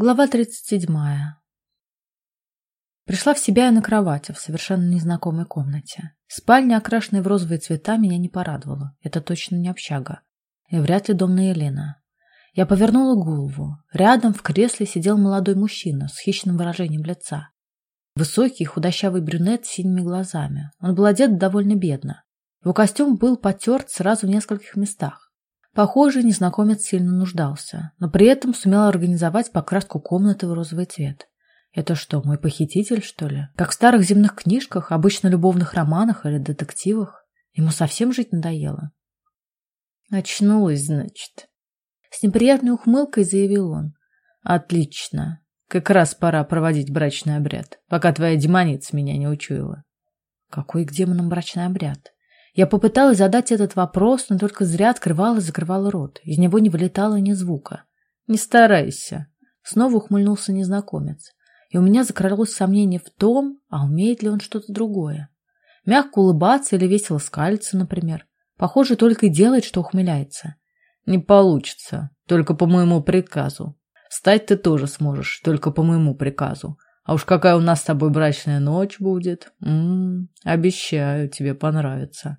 Глава 37. Пришла в себя я на кровати в совершенно незнакомой комнате. Спальня, окрашенная в розовые цвета, меня не порадовала. Это точно не общага. И вряд ли дом на Елена. Я повернула голову. Рядом в кресле сидел молодой мужчина с хищным выражением лица. Высокий, худощавый брюнет с синими глазами. Он был одет довольно бедно. Его костюм был потерт сразу в нескольких местах. Похоже, незнакомец сильно нуждался, но при этом сумел организовать покраску комнаты в розовый цвет. Это что, мой похититель, что ли? Как в старых земных книжках, обычно любовных романах или детективах? Ему совсем жить надоело. Очнулась, значит. С неприятной ухмылкой заявил он. Отлично. Как раз пора проводить брачный обряд, пока твоя демоница меня не учуяла. Какой к демонам брачный обряд? Я попыталась задать этот вопрос, но только зря открывала и закрывала рот. Из него не вылетало ни звука. «Не старайся!» Снова ухмыльнулся незнакомец. И у меня закрылось сомнение в том, а умеет ли он что-то другое. Мягко улыбаться или весело скалиться, например. Похоже, только и делает, что ухмыляется. «Не получится. Только по моему приказу. Встать ты тоже сможешь, только по моему приказу. А уж какая у нас с тобой брачная ночь будет. М -м, обещаю, тебе понравится».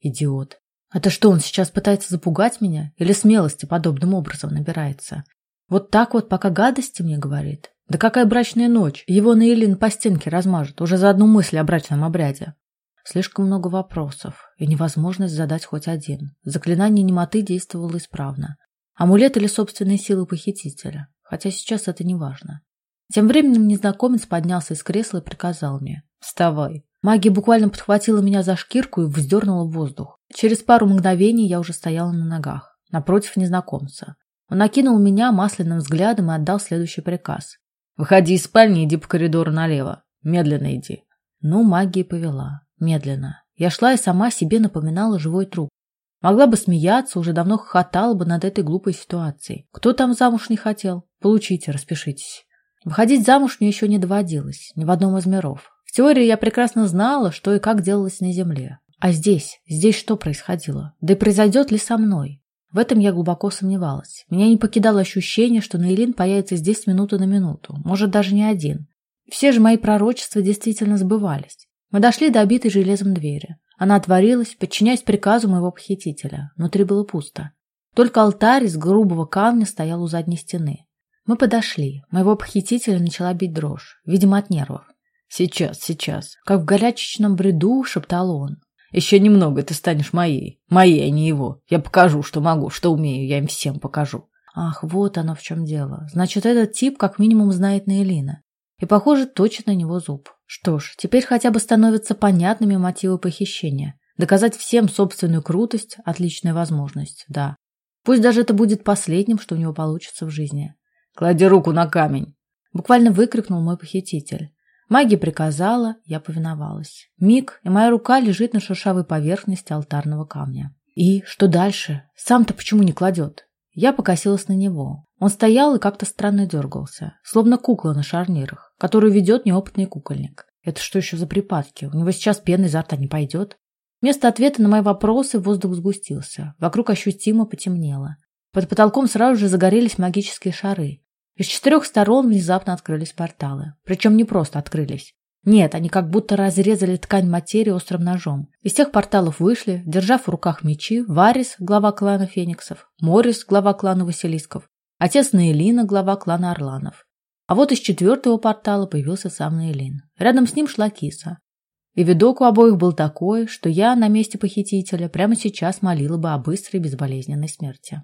Идиот. Это что, он сейчас пытается запугать меня? Или смелости подобным образом набирается? Вот так вот, пока гадости мне говорит? Да какая брачная ночь? Его на Элин по стенке размажет, уже за одну мысль о брачном обряде. Слишком много вопросов и невозможность задать хоть один. Заклинание немоты действовало исправно. Амулет или собственные силы похитителя. Хотя сейчас это не важно. Тем временем незнакомец поднялся из кресла и приказал мне. «Вставай, Магия буквально подхватила меня за шкирку и вздернула в воздух. Через пару мгновений я уже стояла на ногах, напротив незнакомца. Он накинул меня масляным взглядом и отдал следующий приказ. «Выходи из спальни иди по коридору налево. Медленно иди». Ну, магия повела. Медленно. Я шла и сама себе напоминала живой труп. Могла бы смеяться, уже давно хохотала бы над этой глупой ситуацией. Кто там замуж не хотел? Получите, распишитесь. Выходить замуж мне еще не доводилось, ни в одном из миров. В теории я прекрасно знала, что и как делалось на Земле. А здесь? Здесь что происходило? Да и произойдет ли со мной? В этом я глубоко сомневалась. Меня не покидало ощущение, что Нейлин появится здесь с минуты на минуту, может, даже не один. Все же мои пророчества действительно сбывались. Мы дошли до обитой железом двери. Она отворилась, подчиняясь приказу моего похитителя. Внутри было пусто. Только алтарь из грубого камня стоял у задней стены. Мы подошли. Моего похитителя начала бить дрожь, видимо, от нервов. Сейчас, сейчас. Как в горячечном бреду шептал он. Еще немного, ты станешь моей. Моей, а не его. Я покажу, что могу, что умею. Я им всем покажу. Ах, вот оно в чем дело. Значит, этот тип как минимум знает Наилина. И, похоже, точит на него зуб. Что ж, теперь хотя бы становятся понятными мотивы похищения. Доказать всем собственную крутость – отличная возможность, да. Пусть даже это будет последним, что у него получится в жизни. «Клади руку на камень!» Буквально выкрикнул мой похититель. Магия приказала, я повиновалась. Миг, и моя рука лежит на шершавой поверхности алтарного камня. И что дальше? Сам-то почему не кладет? Я покосилась на него. Он стоял и как-то странно дергался, словно кукла на шарнирах, которую ведет неопытный кукольник. Это что еще за припадки? У него сейчас пена изо рта не пойдет? Вместо ответа на мои вопросы воздух сгустился. Вокруг ощутимо потемнело. Под потолком сразу же загорелись магические шары. Из четырех сторон внезапно открылись порталы. Причем не просто открылись. Нет, они как будто разрезали ткань материи острым ножом. Из тех порталов вышли, держав в руках мечи, Варис, глава клана Фениксов, Морис, глава клана Василисков, отец Наилина, глава клана Орланов. А вот из четвертого портала появился сам Наилин. Рядом с ним шла киса. И видок у обоих был такой, что я на месте похитителя прямо сейчас молила бы о быстрой безболезненной смерти.